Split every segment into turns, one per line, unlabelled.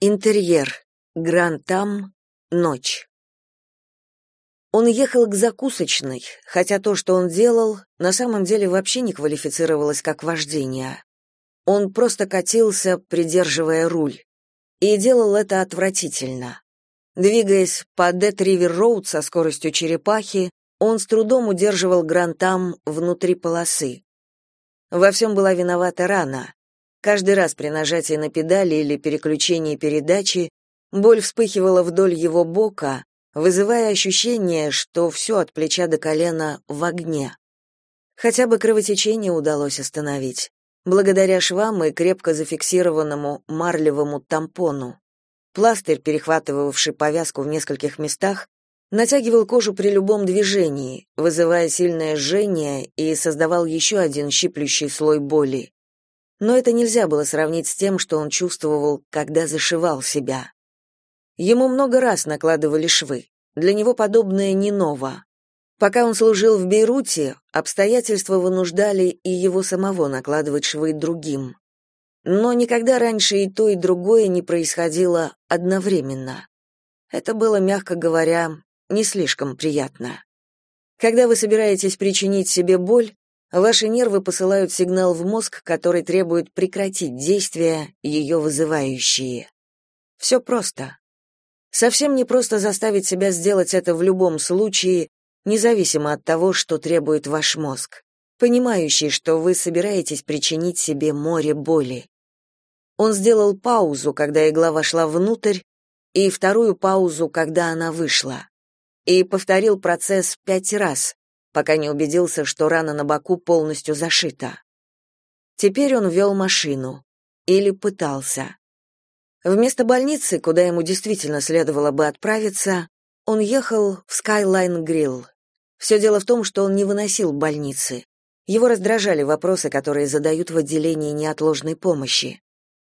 Интерьер. Грантам. Ночь. Он ехал к закусочной, хотя то, что он делал, на самом деле вообще не квалифицировалось как вождение. Он просто катился, придерживая руль. И делал это отвратительно. Двигаясь по Дет-Ривер-Роуд со скоростью черепахи, он с трудом удерживал Грантам внутри полосы. Во всем была виновата рана. Каждый раз при нажатии на педали или переключении передачи боль вспыхивала вдоль его бока, вызывая ощущение, что все от плеча до колена в огне. Хотя бы кровотечение удалось остановить, благодаря швам и крепко зафиксированному марлевому тампону. Пластырь, перехватывавший повязку в нескольких местах, натягивал кожу при любом движении, вызывая сильное жжение и создавал еще один щиплющий слой боли но это нельзя было сравнить с тем, что он чувствовал, когда зашивал себя. Ему много раз накладывали швы. Для него подобное не ново. Пока он служил в Бейруте, обстоятельства вынуждали и его самого накладывать швы другим. Но никогда раньше и то, и другое не происходило одновременно. Это было, мягко говоря, не слишком приятно. Когда вы собираетесь причинить себе боль, Ваши нервы посылают сигнал в мозг, который требует прекратить действия, ее вызывающие. Все просто. Совсем не просто заставить себя сделать это в любом случае, независимо от того, что требует ваш мозг, понимающий, что вы собираетесь причинить себе море боли. Он сделал паузу, когда игла вошла внутрь, и вторую паузу, когда она вышла. И повторил процесс пять раз, пока не убедился, что рана на боку полностью зашита. Теперь он вел машину. Или пытался. Вместо больницы, куда ему действительно следовало бы отправиться, он ехал в Skyline Grill. Все дело в том, что он не выносил больницы. Его раздражали вопросы, которые задают в отделении неотложной помощи.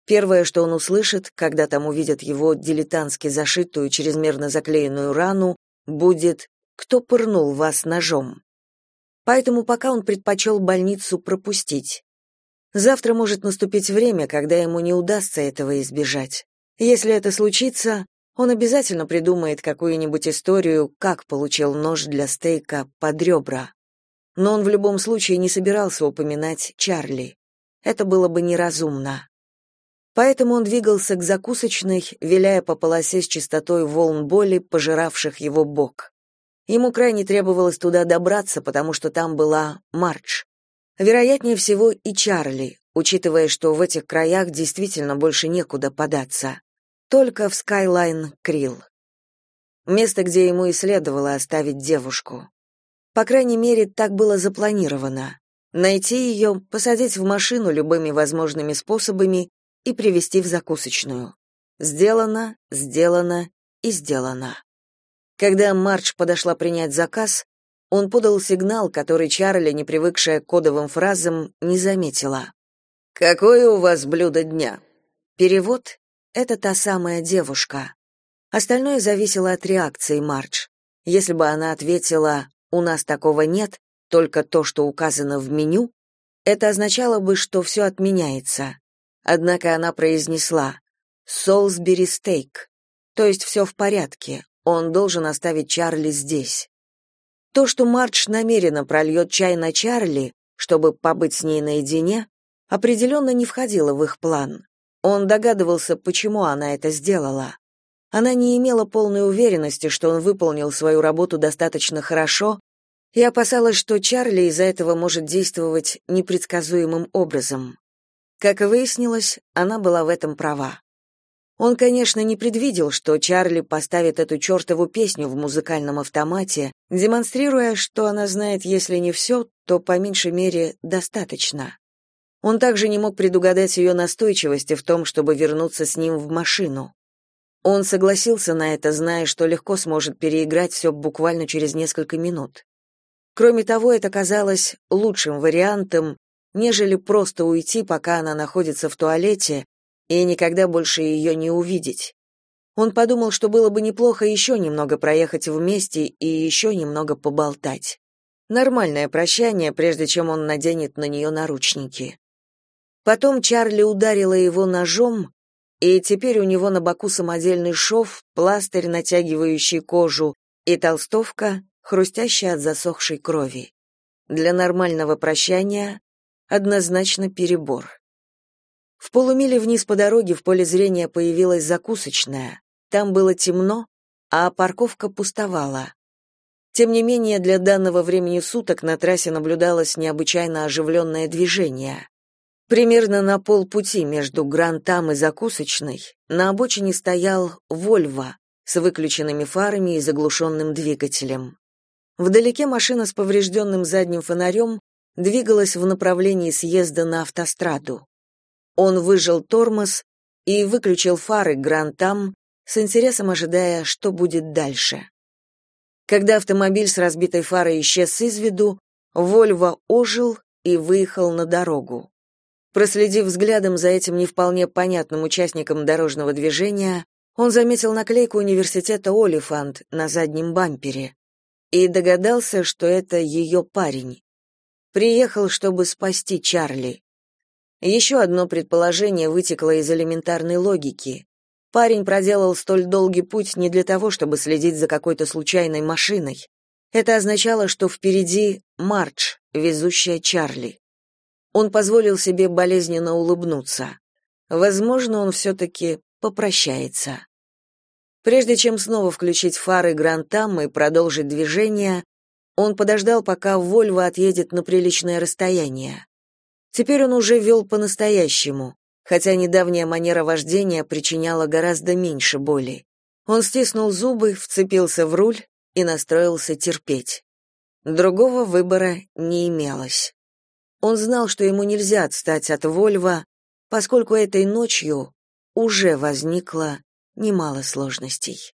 Первое, что он услышит, когда там увидят его дилетантски зашитую, чрезмерно заклеенную рану, будет кто пырнул вас ножом. Поэтому пока он предпочел больницу пропустить. Завтра может наступить время, когда ему не удастся этого избежать. Если это случится, он обязательно придумает какую-нибудь историю, как получил нож для стейка под ребра. Но он в любом случае не собирался упоминать Чарли. Это было бы неразумно. Поэтому он двигался к закусочной, виляя по полосе с частотой волн боли, пожиравших его бок. Ему крайне требовалось туда добраться, потому что там была Мардж. Вероятнее всего и Чарли, учитывая, что в этих краях действительно больше некуда податься. Только в Скайлайн Грилл. Место, где ему и следовало оставить девушку. По крайней мере, так было запланировано. Найти ее, посадить в машину любыми возможными способами и привезти в закусочную. Сделано, сделано и сделано. Когда Марч подошла принять заказ, он подал сигнал, который Чарли, не привыкшая к кодовым фразам, не заметила. «Какое у вас блюдо дня?» Перевод — это та самая девушка. Остальное зависело от реакции Марч. Если бы она ответила «у нас такого нет», только то, что указано в меню, это означало бы, что все отменяется. Однако она произнесла «Солсбери стейк», то есть все в порядке, он должен оставить Чарли здесь. То, что Мардж намеренно прольет чай на Чарли, чтобы побыть с ней наедине, определенно не входило в их план. Он догадывался, почему она это сделала. Она не имела полной уверенности, что он выполнил свою работу достаточно хорошо, и опасалась, что Чарли из-за этого может действовать непредсказуемым образом. Как выяснилось, она была в этом права. Он, конечно, не предвидел, что Чарли поставит эту чертову песню в музыкальном автомате, демонстрируя, что она знает, если не все, то по меньшей мере достаточно. Он также не мог предугадать ее настойчивости в том, чтобы вернуться с ним в машину. Он согласился на это, зная, что легко сможет переиграть все буквально через несколько минут. Кроме того, это казалось лучшим вариантом, нежели просто уйти, пока она находится в туалете, и никогда больше ее не увидеть. Он подумал, что было бы неплохо еще немного проехать вместе и еще немного поболтать. Нормальное прощание, прежде чем он наденет на нее наручники. Потом Чарли ударила его ножом, и теперь у него на боку самодельный шов, пластырь, натягивающий кожу, и толстовка, хрустящая от засохшей крови. Для нормального прощания однозначно перебор. В полумиле вниз по дороге в поле зрения появилась закусочная. Там было темно, а парковка пустовала. Тем не менее, для данного времени суток на трассе наблюдалось необычайно оживленное движение. Примерно на полпути между Грантам и закусочной на обочине стоял Вольво с выключенными фарами и заглушенным двигателем. Вдалеке машина с поврежденным задним фонарем двигалась в направлении съезда на автостраду. Он выжал тормоз и выключил фары Грантам, с интересом ожидая, что будет дальше. Когда автомобиль с разбитой фарой исчез из виду, Вольво ожил и выехал на дорогу. Проследив взглядом за этим не вполне понятным участником дорожного движения, он заметил наклейку университета «Олифант» на заднем бампере и догадался, что это ее парень. Приехал, чтобы спасти Чарли. Еще одно предположение вытекло из элементарной логики. Парень проделал столь долгий путь не для того, чтобы следить за какой-то случайной машиной. Это означало, что впереди Мардж, везущая Чарли. Он позволил себе болезненно улыбнуться. Возможно, он все-таки попрощается. Прежде чем снова включить фары Грантам и продолжить движение, он подождал, пока Вольво отъедет на приличное расстояние. Теперь он уже вел по-настоящему, хотя недавняя манера вождения причиняла гораздо меньше боли. Он стиснул зубы, вцепился в руль и настроился терпеть. Другого выбора не имелось. Он знал, что ему нельзя отстать от Вольва, поскольку этой ночью уже возникло немало сложностей.